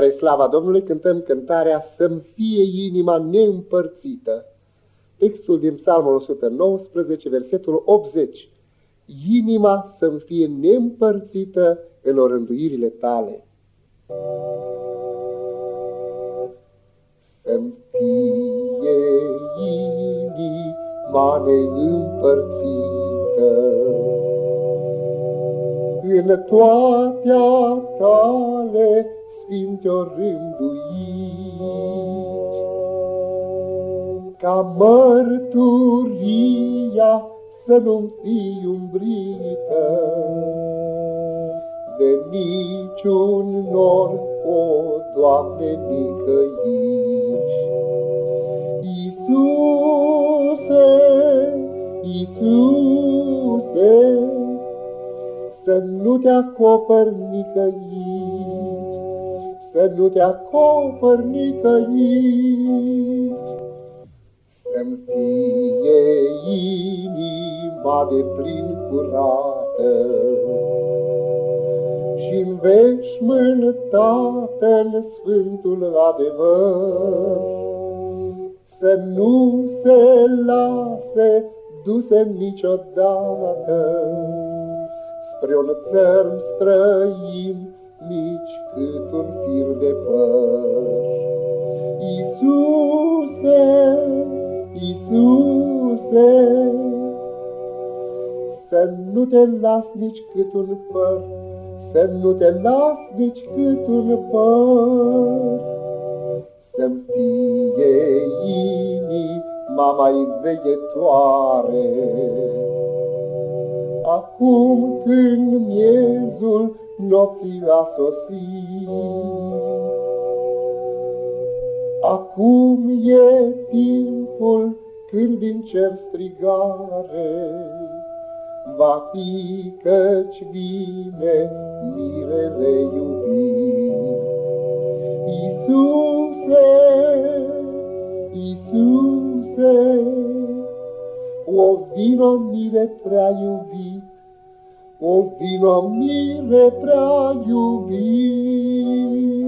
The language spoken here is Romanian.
Spre slava Domnului cântăm cântarea Să-mi fie inima neîmpărțită. Textul din Psalmul 119, versetul 80. Inima să-mi fie neîmpărțită în orânduirile tale. Să-mi fie inima neîmpărțită în toate tale sfinte-o ca mărturia să nu fie umbrită de niciun nor, o Doamne, nicăici. Iisuse, Iisuse, să nu te acopăr nicăici, să nu te acopăr nicăici. Să-mi fie inima de plin curată și-n veșmântată-n sfântul adevăr, să nu se lase duse niciodată spre un țărm străin, nici cât un fir de păr. Iisuse, Iisuse, să nu te las nici cât un păr, să nu te las nici cât un păr. Să-mi fie inima mai vegetoare, acum când miezul nopții a sosit. Acum e timpul când din cer strigare va fi căci vine mirele iubit. Iisuse, Iisuse, o vino mire prea iubit, o vino mire prea iubit.